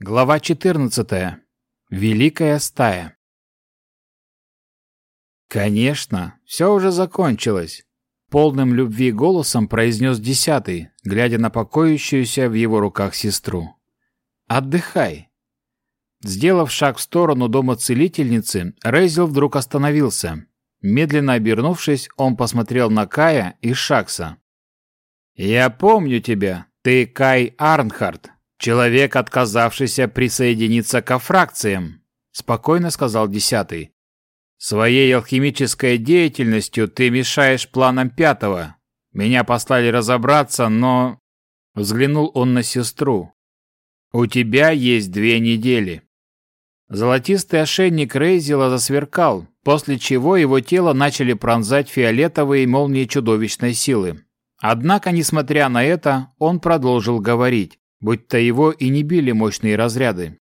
Глава 14. Великая стая. Конечно, все уже закончилось. Полным любви голосом произнес десятый, глядя на покоящуюся в его руках сестру. Отдыхай. Сделав шаг в сторону дома целительницы, Рейзел вдруг остановился. Медленно обернувшись, он посмотрел на Кая и Шакса. «Я помню тебя. Ты Кай Арнхард, «Человек, отказавшийся присоединиться ко фракциям», — спокойно сказал десятый. «Своей алхимической деятельностью ты мешаешь планам пятого. Меня послали разобраться, но...» Взглянул он на сестру. «У тебя есть две недели». Золотистый ошейник Рейзела засверкал, после чего его тело начали пронзать фиолетовые молнии чудовищной силы. Однако, несмотря на это, он продолжил говорить будь-то его и не били мощные разряды.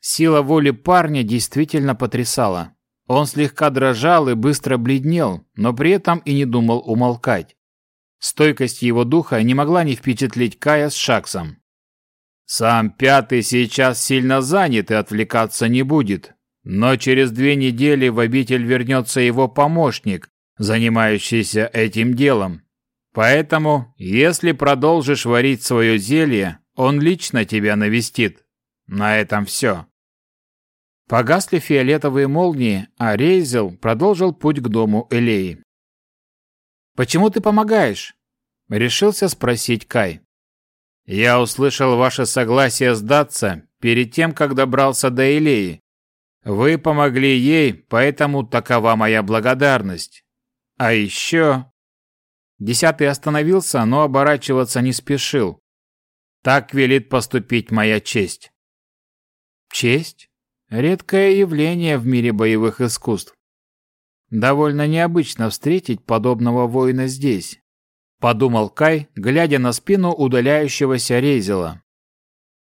Сила воли парня действительно потрясала. Он слегка дрожал и быстро бледнел, но при этом и не думал умолкать. Стойкость его духа не могла не впечатлить Кая с Шаксом. «Сам Пятый сейчас сильно занят и отвлекаться не будет, но через две недели в обитель вернется его помощник, занимающийся этим делом. Поэтому, если продолжишь варить свое зелье, он лично тебя навестит. На этом все. Погасли фиолетовые молнии, а Рейзел продолжил путь к дому Элеи. «Почему ты помогаешь?» — решился спросить Кай. «Я услышал ваше согласие сдаться перед тем, как добрался до Элеи. Вы помогли ей, поэтому такова моя благодарность. А еще...» Десятый остановился, но оборачиваться не спешил. Так велит поступить моя честь. Честь? Редкое явление в мире боевых искусств. Довольно необычно встретить подобного воина здесь, подумал Кай, глядя на спину удаляющегося Резила.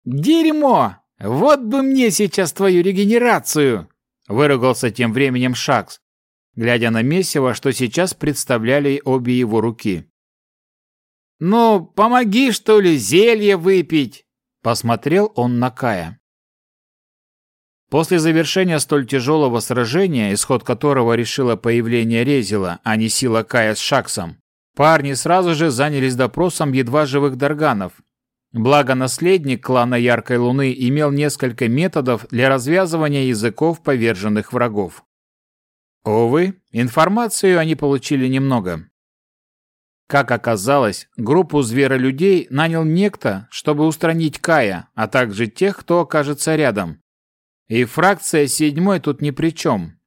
Дерьмо! Вот бы мне сейчас твою регенерацию! выругался тем временем Шакс, глядя на месиво, что сейчас представляли обе его руки. «Ну, помоги, что ли, зелье выпить!» Посмотрел он на Кая. После завершения столь тяжелого сражения, исход которого решило появление Резила, а не сила Кая с Шаксом, парни сразу же занялись допросом едва живых Дарганов. Благо наследник клана Яркой Луны имел несколько методов для развязывания языков поверженных врагов. Увы, информацию они получили немного. Как оказалось, группу зверолюдей нанял некто, чтобы устранить Кая, а также тех, кто окажется рядом. И фракция седьмой тут ни при чем.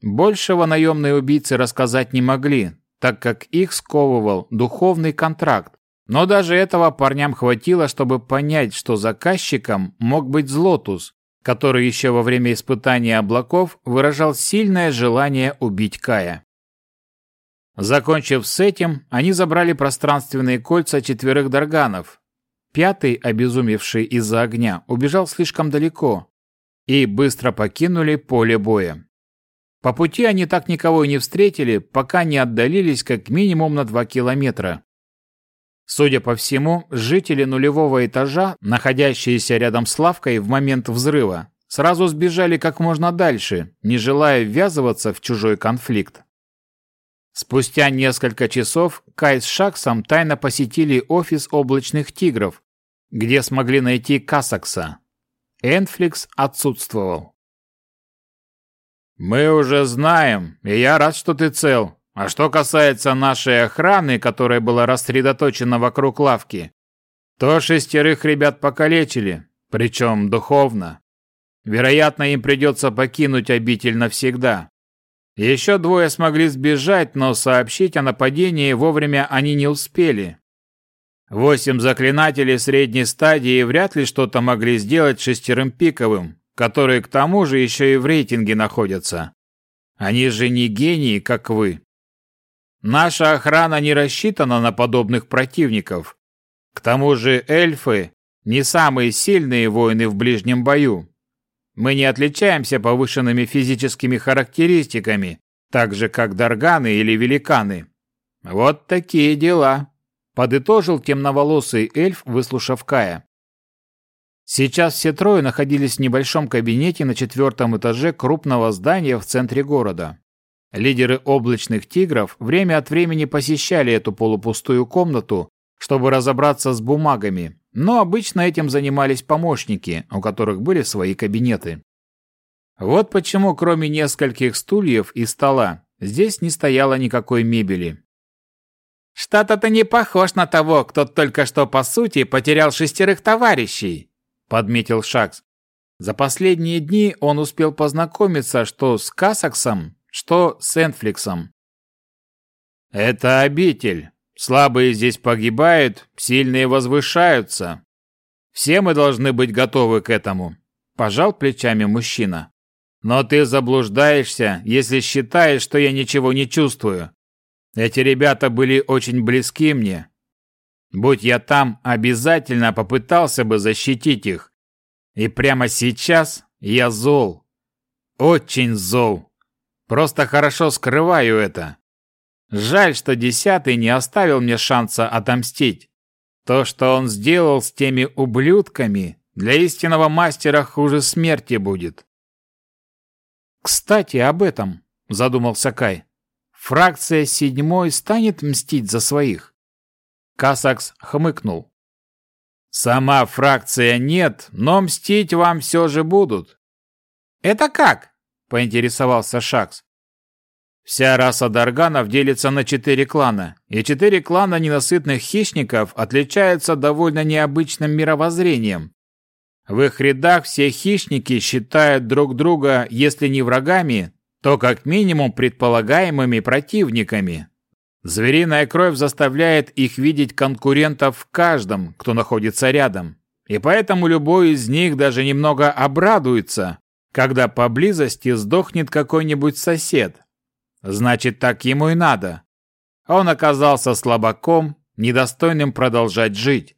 Большего наемные убийцы рассказать не могли, так как их сковывал духовный контракт. Но даже этого парням хватило, чтобы понять, что заказчиком мог быть Злотус, который еще во время испытания облаков выражал сильное желание убить Кая. Закончив с этим, они забрали пространственные кольца четверых дарганов. Пятый, обезумевший из-за огня, убежал слишком далеко и быстро покинули поле боя. По пути они так никого и не встретили, пока не отдалились как минимум на два километра. Судя по всему, жители нулевого этажа, находящиеся рядом с лавкой в момент взрыва, сразу сбежали как можно дальше, не желая ввязываться в чужой конфликт. Спустя несколько часов Кай с Шаксом тайно посетили офис облачных тигров, где смогли найти Касакса. Энфликс отсутствовал. «Мы уже знаем, и я рад, что ты цел. А что касается нашей охраны, которая была рассредоточена вокруг лавки, то шестерых ребят покалечили, причем духовно. Вероятно, им придется покинуть обитель навсегда. Еще двое смогли сбежать, но сообщить о нападении вовремя они не успели. Восемь заклинателей средней стадии вряд ли что-то могли сделать шестерым пиковым, которые к тому же еще и в рейтинге находятся. Они же не гении, как вы. Наша охрана не рассчитана на подобных противников. К тому же эльфы не самые сильные воины в ближнем бою. Мы не отличаемся повышенными физическими характеристиками, так же как дарганы или великаны. Вот такие дела, подытожил темноволосый эльф, выслушав Кая. Сейчас все трое находились в небольшом кабинете на четвертом этаже крупного здания в центре города. Лидеры облачных тигров время от времени посещали эту полупустую комнату, чтобы разобраться с бумагами, но обычно этим занимались помощники, у которых были свои кабинеты. Вот почему, кроме нескольких стульев и стола, здесь не стояло никакой мебели. «Что-то ты не похож на того, кто только что, по сути, потерял шестерых товарищей», — подметил Шакс. За последние дни он успел познакомиться что с Касаксом, что с Энфликсом. «Это обитель. Слабые здесь погибают, сильные возвышаются. Все мы должны быть готовы к этому», – пожал плечами мужчина. «Но ты заблуждаешься, если считаешь, что я ничего не чувствую. Эти ребята были очень близки мне. Будь я там, обязательно попытался бы защитить их. И прямо сейчас я зол. Очень зол. Просто хорошо скрываю это. Жаль, что десятый не оставил мне шанса отомстить. То, что он сделал с теми ублюдками, для истинного мастера хуже смерти будет. «Кстати, об этом», — задумался Кай. Фракция седьмой станет мстить за своих. Касакс хмыкнул. Сама фракция нет, но мстить вам все же будут. Это как? Поинтересовался Шакс. Вся раса Дарганов делится на четыре клана, и четыре клана ненасытных хищников отличаются довольно необычным мировоззрением. В их рядах все хищники считают друг друга, если не врагами, то как минимум предполагаемыми противниками. Звериная кровь заставляет их видеть конкурентов в каждом, кто находится рядом. И поэтому любой из них даже немного обрадуется, когда поблизости сдохнет какой-нибудь сосед. Значит, так ему и надо. Он оказался слабаком, недостойным продолжать жить.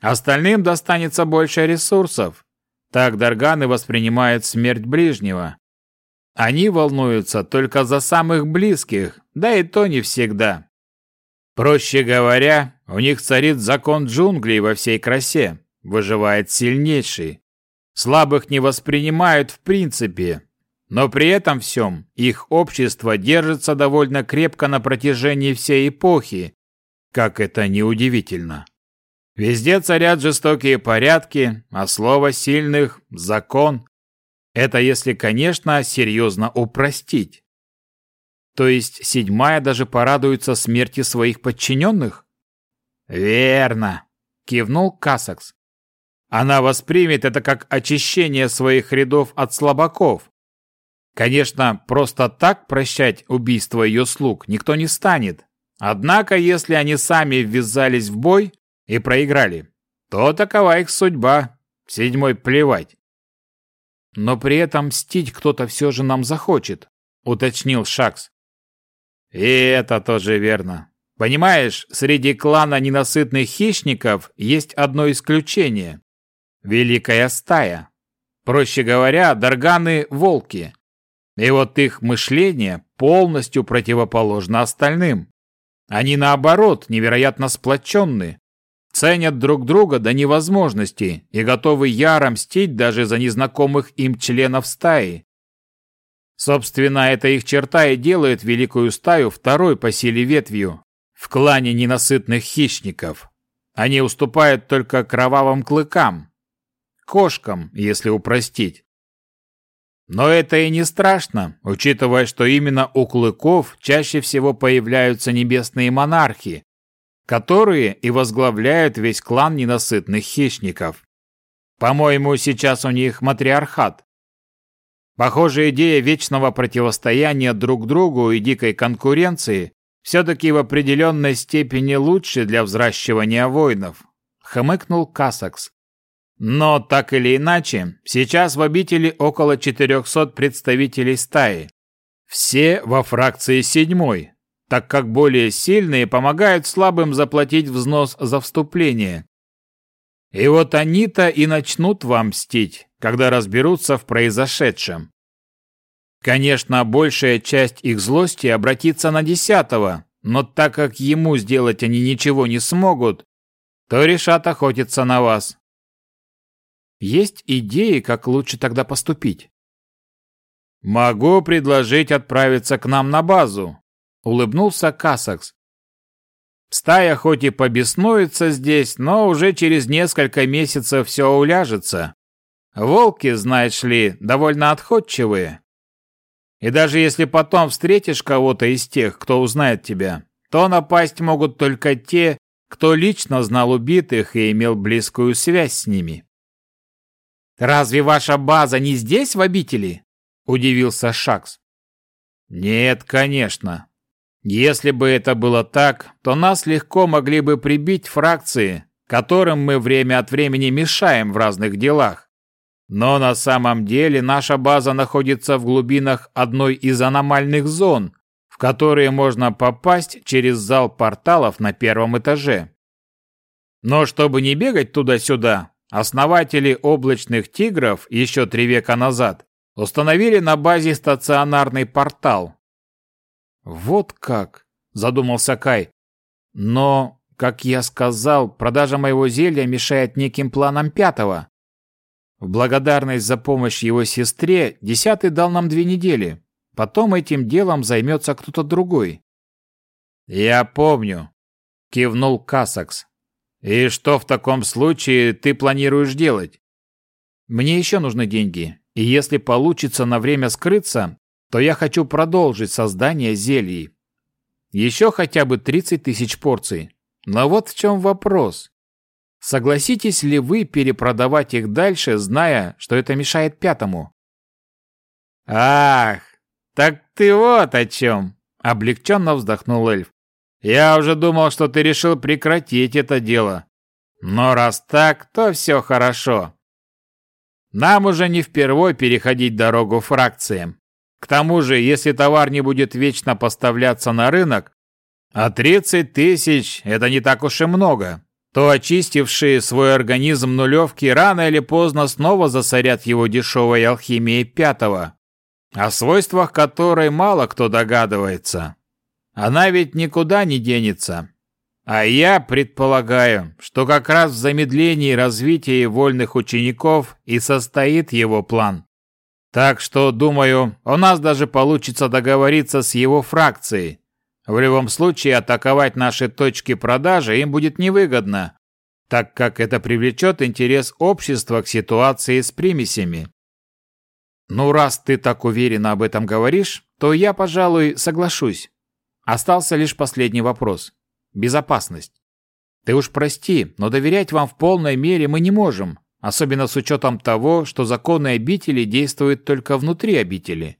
Остальным достанется больше ресурсов. Так Дарганы воспринимают смерть ближнего. Они волнуются только за самых близких, да и то не всегда. Проще говоря, у них царит закон джунглей во всей красе. Выживает сильнейший. Слабых не воспринимают в принципе. Но при этом всем их общество держится довольно крепко на протяжении всей эпохи, как это неудивительно. Везде царят жестокие порядки, а слово сильных – закон. Это если, конечно, серьезно упростить. То есть седьмая даже порадуется смерти своих подчиненных? Верно, кивнул Касакс. Она воспримет это как очищение своих рядов от слабаков. Конечно, просто так прощать убийство ее слуг никто не станет. Однако, если они сами ввязались в бой и проиграли, то такова их судьба. Седьмой плевать. Но при этом мстить кто-то все же нам захочет, уточнил Шакс. И это тоже верно. Понимаешь, среди клана ненасытных хищников есть одно исключение. Великая стая. Проще говоря, дарганы – волки. И вот их мышление полностью противоположно остальным. Они, наоборот, невероятно сплоченны, ценят друг друга до невозможности и готовы яро мстить даже за незнакомых им членов стаи. Собственно, эта их черта и делает великую стаю второй по силе ветвью в клане ненасытных хищников. Они уступают только кровавым клыкам, кошкам, если упростить. Но это и не страшно, учитывая, что именно у клыков чаще всего появляются небесные монархи, которые и возглавляют весь клан ненасытных хищников. По-моему, сейчас у них матриархат. Похоже, идея вечного противостояния друг другу и дикой конкуренции все-таки в определенной степени лучше для взращивания воинов, хмыкнул Касакс. Но так или иначе, сейчас в обители около 400 представителей стаи. Все во фракции седьмой, так как более сильные помогают слабым заплатить взнос за вступление. И вот они-то и начнут вам мстить, когда разберутся в произошедшем. Конечно, большая часть их злости обратится на десятого, но так как ему сделать они ничего не смогут, то решат охотиться на вас. Есть идеи, как лучше тогда поступить? «Могу предложить отправиться к нам на базу», — улыбнулся Касакс. «Стая хоть и побеснуется здесь, но уже через несколько месяцев все уляжется. Волки, знаешь ли, довольно отходчивые. И даже если потом встретишь кого-то из тех, кто узнает тебя, то напасть могут только те, кто лично знал убитых и имел близкую связь с ними. «Разве ваша база не здесь, в обители?» – удивился Шакс. «Нет, конечно. Если бы это было так, то нас легко могли бы прибить фракции, которым мы время от времени мешаем в разных делах. Но на самом деле наша база находится в глубинах одной из аномальных зон, в которые можно попасть через зал порталов на первом этаже. Но чтобы не бегать туда-сюда, основатели облачных тигров еще три века назад установили на базе стационарный портал. Вот как, задумался Кай. Но, как я сказал, продажа моего зелья мешает неким планам пятого. В благодарность за помощь его сестре десятый дал нам две недели. Потом этим делом займется кто-то другой. «Я помню», — кивнул Касакс. «И что в таком случае ты планируешь делать?» «Мне еще нужны деньги, и если получится на время скрыться, то я хочу продолжить создание зелий. Еще хотя бы 30 тысяч порций. Но вот в чем вопрос. Согласитесь ли вы перепродавать их дальше, зная, что это мешает пятому?» «Ах, «Так ты вот о чем!» – облегченно вздохнул эльф. «Я уже думал, что ты решил прекратить это дело. Но раз так, то все хорошо. Нам уже не впервой переходить дорогу фракциям. К тому же, если товар не будет вечно поставляться на рынок, а 30 тысяч – это не так уж и много, то очистившие свой организм нулевки рано или поздно снова засорят его дешевой алхимией пятого о свойствах которой мало кто догадывается. Она ведь никуда не денется. А я предполагаю, что как раз в замедлении развития вольных учеников и состоит его план. Так что, думаю, у нас даже получится договориться с его фракцией. В любом случае, атаковать наши точки продажи им будет невыгодно, так как это привлечет интерес общества к ситуации с примесями. «Ну, раз ты так уверенно об этом говоришь, то я, пожалуй, соглашусь. Остался лишь последний вопрос. Безопасность. Ты уж прости, но доверять вам в полной мере мы не можем, особенно с учетом того, что законы обители действуют только внутри обители».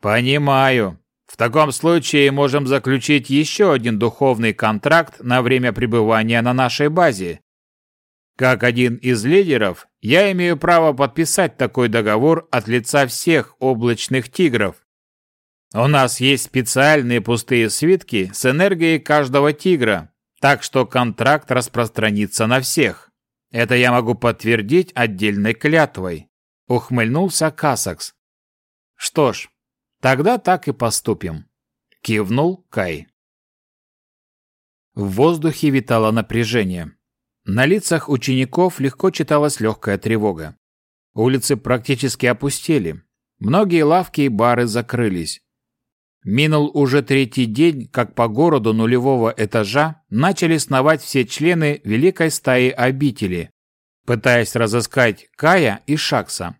«Понимаю. В таком случае можем заключить еще один духовный контракт на время пребывания на нашей базе. Как один из лидеров, я имею право подписать такой договор от лица всех облачных тигров. У нас есть специальные пустые свитки с энергией каждого тигра, так что контракт распространится на всех. Это я могу подтвердить отдельной клятвой. Ухмыльнулся Касакс. Что ж, тогда так и поступим. Кивнул Кай. В воздухе витало напряжение. На лицах учеников легко читалась легкая тревога. Улицы практически опустели. Многие лавки и бары закрылись. Минул уже третий день, как по городу нулевого этажа начали сновать все члены великой стаи обители, пытаясь разыскать Кая и Шакса.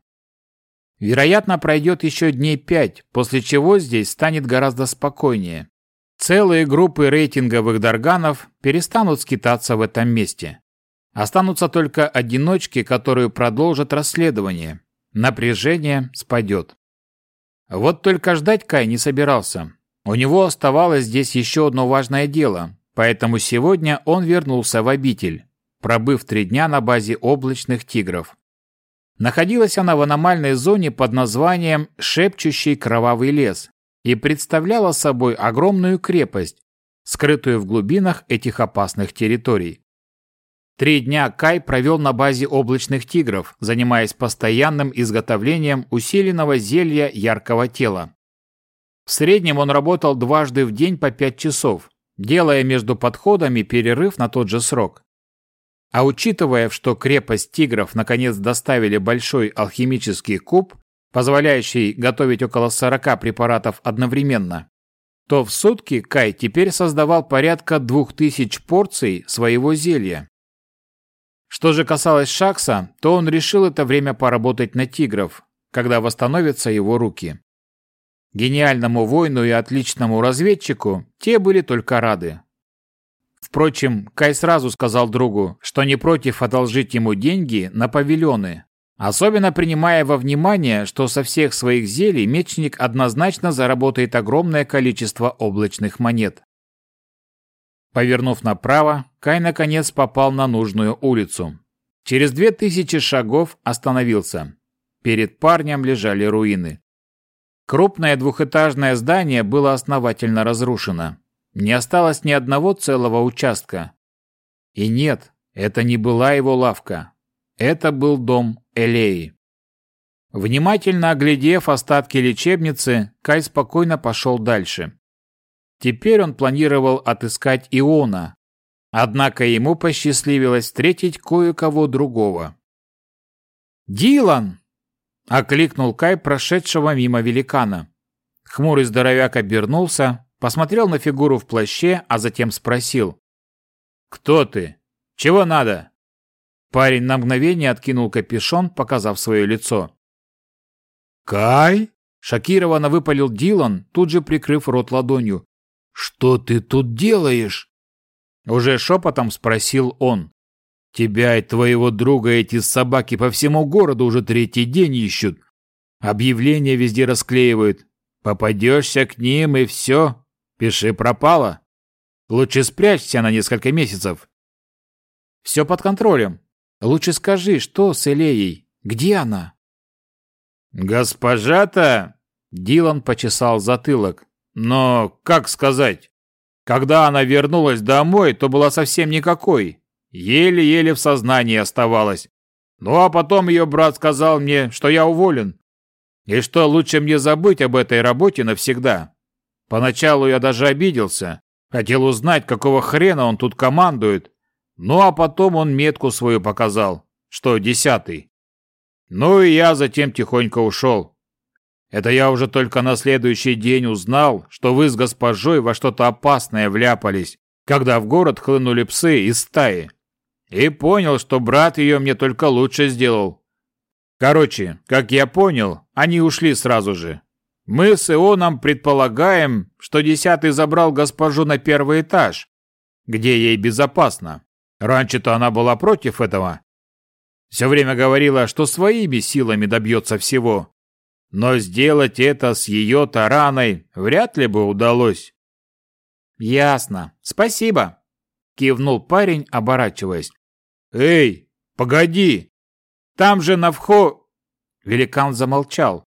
Вероятно, пройдет еще дней пять, после чего здесь станет гораздо спокойнее. Целые группы рейтинговых дарганов перестанут скитаться в этом месте. Останутся только одиночки, которые продолжат расследование. Напряжение спадет. Вот только ждать Кай не собирался. У него оставалось здесь еще одно важное дело, поэтому сегодня он вернулся в обитель, пробыв три дня на базе облачных тигров. Находилась она в аномальной зоне под названием «Шепчущий кровавый лес» и представляла собой огромную крепость, скрытую в глубинах этих опасных территорий. Три дня Кай провел на базе облачных тигров, занимаясь постоянным изготовлением усиленного зелья яркого тела. В среднем он работал дважды в день по пять часов, делая между подходами перерыв на тот же срок. А учитывая, что крепость тигров наконец доставили большой алхимический куб, позволяющий готовить около 40 препаратов одновременно, то в сутки Кай теперь создавал порядка 2000 порций своего зелья. Что же касалось Шакса, то он решил это время поработать на тигров, когда восстановятся его руки. Гениальному воину и отличному разведчику те были только рады. Впрочем, Кай сразу сказал другу, что не против одолжить ему деньги на павильоны, особенно принимая во внимание, что со всех своих зелий мечник однозначно заработает огромное количество облачных монет. Повернув направо, Кай наконец попал на нужную улицу. Через две тысячи шагов остановился. Перед парнем лежали руины. Крупное двухэтажное здание было основательно разрушено. Не осталось ни одного целого участка. И нет, это не была его лавка. Это был дом Элеи. Внимательно оглядев остатки лечебницы, Кай спокойно пошел дальше. Теперь он планировал отыскать Иона, однако ему посчастливилось встретить кое-кого другого. «Дилан!» — окликнул Кай прошедшего мимо великана. Хмурый здоровяк обернулся, посмотрел на фигуру в плаще, а затем спросил. «Кто ты? Чего надо?» Парень на мгновение откинул капюшон, показав свое лицо. «Кай?» – шокированно выпалил Дилан, тут же прикрыв рот ладонью. «Что ты тут делаешь?» Уже шепотом спросил он. «Тебя и твоего друга эти собаки по всему городу уже третий день ищут. Объявления везде расклеивают. Попадешься к ним и все, Пиши пропало. Лучше спрячься на несколько месяцев. Все под контролем. Лучше скажи, что с Элеей? Где она? Госпожа-то... Дилан почесал затылок. Но, как сказать? Когда она вернулась домой, то была совсем никакой. Еле-еле в сознании оставалась. Ну а потом ее брат сказал мне, что я уволен. И что лучше мне забыть об этой работе навсегда. Поначалу я даже обиделся. Хотел узнать, какого хрена он тут командует. Ну а потом он метку свою показал, что десятый. Ну и я затем тихонько ушел. Это я уже только на следующий день узнал, что вы с госпожой во что-то опасное вляпались, когда в город хлынули псы из стаи. И понял, что брат ее мне только лучше сделал. Короче, как я понял, они ушли сразу же. Мы с Ионом предполагаем, что десятый забрал госпожу на первый этаж, где ей безопасно. Раньше-то она была против этого. Все время говорила, что своими силами добьется всего. Но сделать это с ее тараной вряд ли бы удалось. «Ясно. Спасибо», — кивнул парень, оборачиваясь. «Эй, погоди! Там же на вход...» Великан замолчал.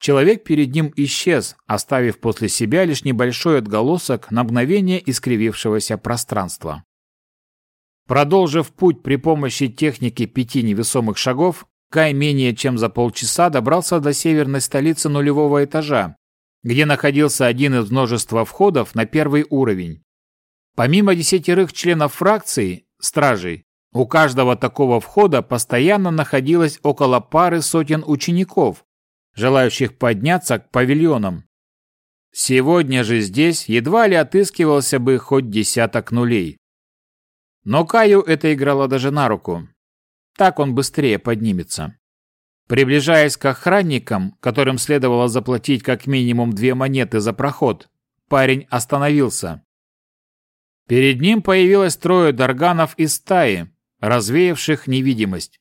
Человек перед ним исчез, оставив после себя лишь небольшой отголосок на мгновение искривившегося пространства. Продолжив путь при помощи техники пяти невесомых шагов, Кай менее чем за полчаса добрался до северной столицы нулевого этажа, где находился один из множества входов на первый уровень. Помимо десятерых членов фракции, стражей, у каждого такого входа постоянно находилось около пары сотен учеников, желающих подняться к павильонам. Сегодня же здесь едва ли отыскивался бы хоть десяток нулей. Но Каю это играло даже на руку. Так он быстрее поднимется. Приближаясь к охранникам, которым следовало заплатить как минимум две монеты за проход, парень остановился. Перед ним появилось трое дарганов из стаи, развеявших невидимость.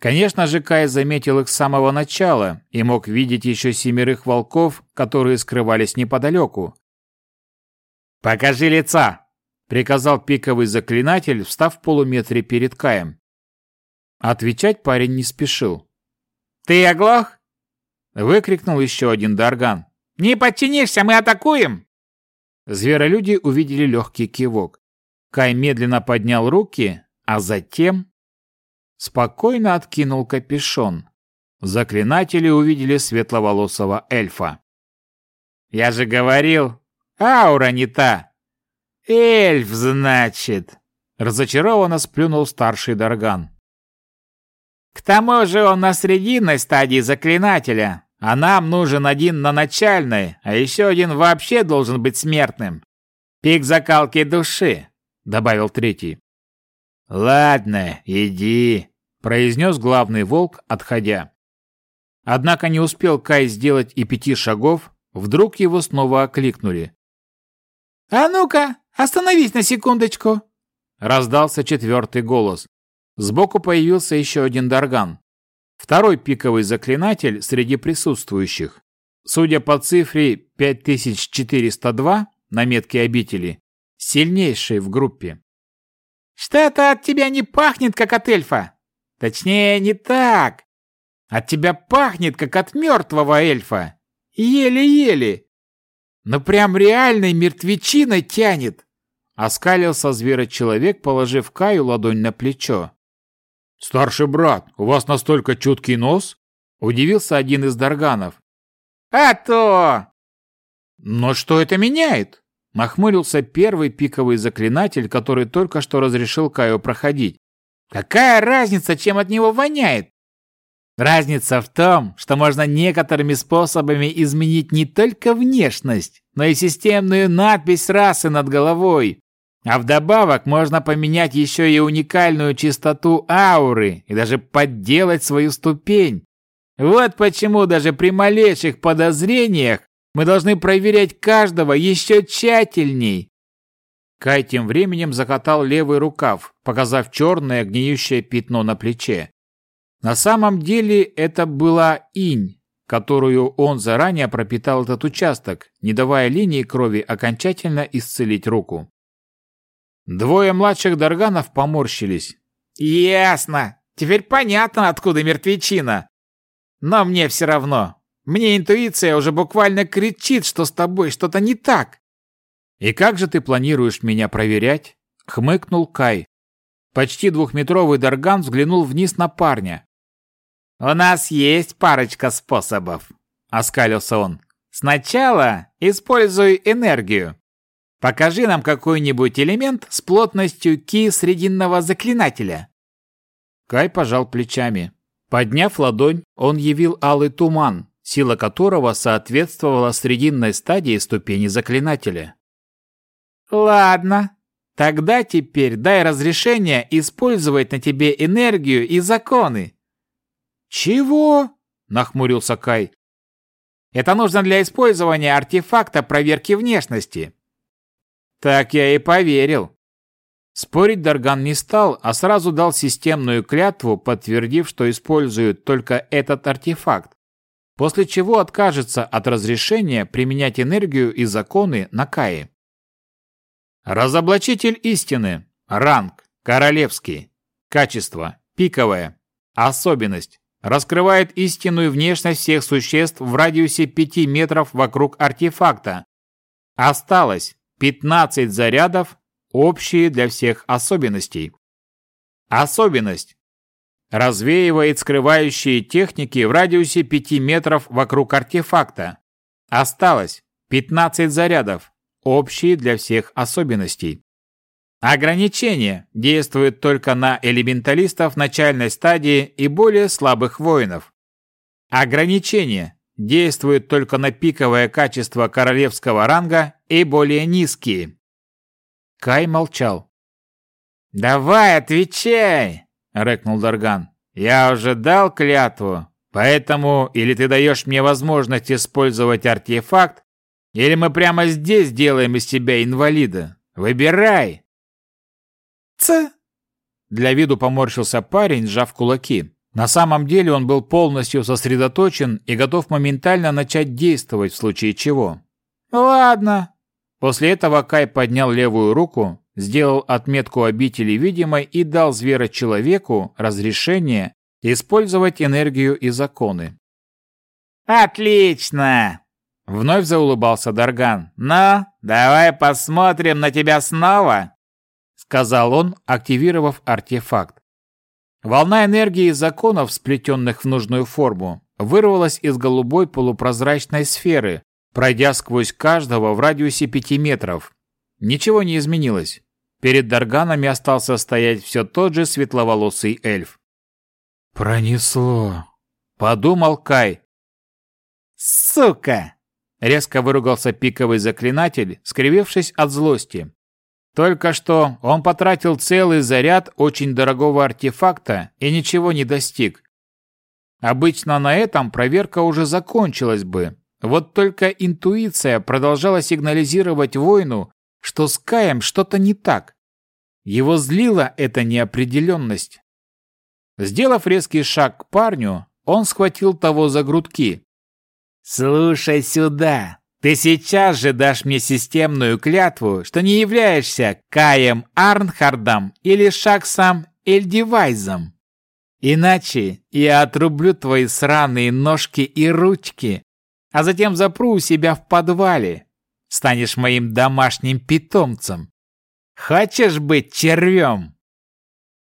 Конечно же, Кай заметил их с самого начала и мог видеть еще семерых волков, которые скрывались неподалеку. «Покажи лица!» — приказал пиковый заклинатель, встав в полуметре перед Каем. Отвечать парень не спешил. «Ты оглох?» — выкрикнул еще один Дарган. «Не подчинишься, мы атакуем!» Зверолюди увидели легкий кивок. Кай медленно поднял руки, а затем спокойно откинул капюшон. Заклинатели увидели светловолосого эльфа. «Я же говорил, аура не та!» «Эльф, значит!» Разочарованно сплюнул старший Дарган. К тому же он на срединной стадии заклинателя, а нам нужен один на начальной, а еще один вообще должен быть смертным. Пик закалки души, добавил третий. Ладно, иди, произнес главный волк, отходя. Однако не успел Кай сделать и пяти шагов, вдруг его снова окликнули. «А ну-ка, остановись на секундочку!» Раздался четвертый голос. Сбоку появился еще один Дарган. Второй пиковый заклинатель среди присутствующих. Судя по цифре 5402 на метке обители, сильнейший в группе. «Что-то от тебя не пахнет, как от эльфа. Точнее, не так. От тебя пахнет, как от мертвого эльфа. Еле-еле. Но прям реальной мертвечиной тянет. Оскалился зверочеловек, положив Каю ладонь на плечо. «Старший брат, у вас настолько чуткий нос?» Удивился один из Дарганов. «А то!» «Но что это меняет?» Нахмурился первый пиковый заклинатель, который только что разрешил Каю проходить. «Какая разница, чем от него воняет? Разница в том, что можно некоторыми способами изменить не только внешность, но и системную надпись расы над головой. А вдобавок можно поменять еще и уникальную чистоту ауры и даже подделать свою ступень. Вот почему даже при малейших подозрениях мы должны проверять каждого еще тщательней. Кай тем временем закатал левый рукав, показав черное гниющее пятно на плече. На самом деле это была инь, которую он заранее пропитал этот участок, не давая линии крови окончательно исцелить руку. Двое младших Дарганов поморщились. «Ясно. Теперь понятно, откуда мертвечина. Но мне все равно. Мне интуиция уже буквально кричит, что с тобой что-то не так». «И как же ты планируешь меня проверять?» — хмыкнул Кай. Почти двухметровый Дарган взглянул вниз на парня. «У нас есть парочка способов», — оскалился он. «Сначала используй энергию. Покажи нам какой-нибудь элемент с плотностью ки срединного заклинателя». Кай пожал плечами. Подняв ладонь, он явил алый туман, сила которого соответствовала срединной стадии ступени заклинателя. «Ладно, тогда теперь дай разрешение использовать на тебе энергию и законы», «Чего?» – нахмурился Кай. «Это нужно для использования артефакта проверки внешности». «Так я и поверил». Спорить Дарган не стал, а сразу дал системную клятву, подтвердив, что использует только этот артефакт, после чего откажется от разрешения применять энергию и законы на Кае. Разоблачитель истины. Ранг. Королевский. Качество. Пиковое. Особенность раскрывает истинную внешность всех существ в радиусе 5 метров вокруг артефакта. Осталось 15 зарядов, общие для всех особенностей. Особенность. Развеивает скрывающие техники в радиусе 5 метров вокруг артефакта. Осталось 15 зарядов, общие для всех особенностей. Ограничение действует только на элементалистов начальной стадии и более слабых воинов. Ограничение действует только на пиковое качество королевского ранга и более низкие. Кай молчал. «Давай, отвечай!» – рыкнул Дарган. «Я уже дал клятву, поэтому или ты даешь мне возможность использовать артефакт, или мы прямо здесь делаем из тебя инвалида. Выбирай!» Ц. Для виду поморщился парень, сжав кулаки. На самом деле он был полностью сосредоточен и готов моментально начать действовать в случае чего. Ладно. После этого Кай поднял левую руку, сделал отметку обители видимой и дал зверочеловеку разрешение использовать энергию и законы. «Отлично!» — вновь заулыбался Дарган. «Ну, давай посмотрим на тебя снова!» сказал он, активировав артефакт. Волна энергии законов, сплетенных в нужную форму, вырвалась из голубой полупрозрачной сферы, пройдя сквозь каждого в радиусе пяти метров. Ничего не изменилось. перед Дарганами остался стоять все тот же светловолосый эльф. «Пронесло», — подумал Кай. «Сука!» — резко выругался пиковый заклинатель, скривившись от злости. Только что он потратил целый заряд очень дорогого артефакта и ничего не достиг. Обычно на этом проверка уже закончилась бы. Вот только интуиция продолжала сигнализировать воину, что с Каем что-то не так. Его злила эта неопределенность. Сделав резкий шаг к парню, он схватил того за грудки. «Слушай сюда, ты сейчас же дашь мне системную клятву, что не являешься Каем Арнхардом или Шаксом Эльдивайзом. Иначе я отрублю твои сраные ножки и ручки, а затем запру у себя в подвале. Станешь моим домашним питомцем. Хочешь быть червем?»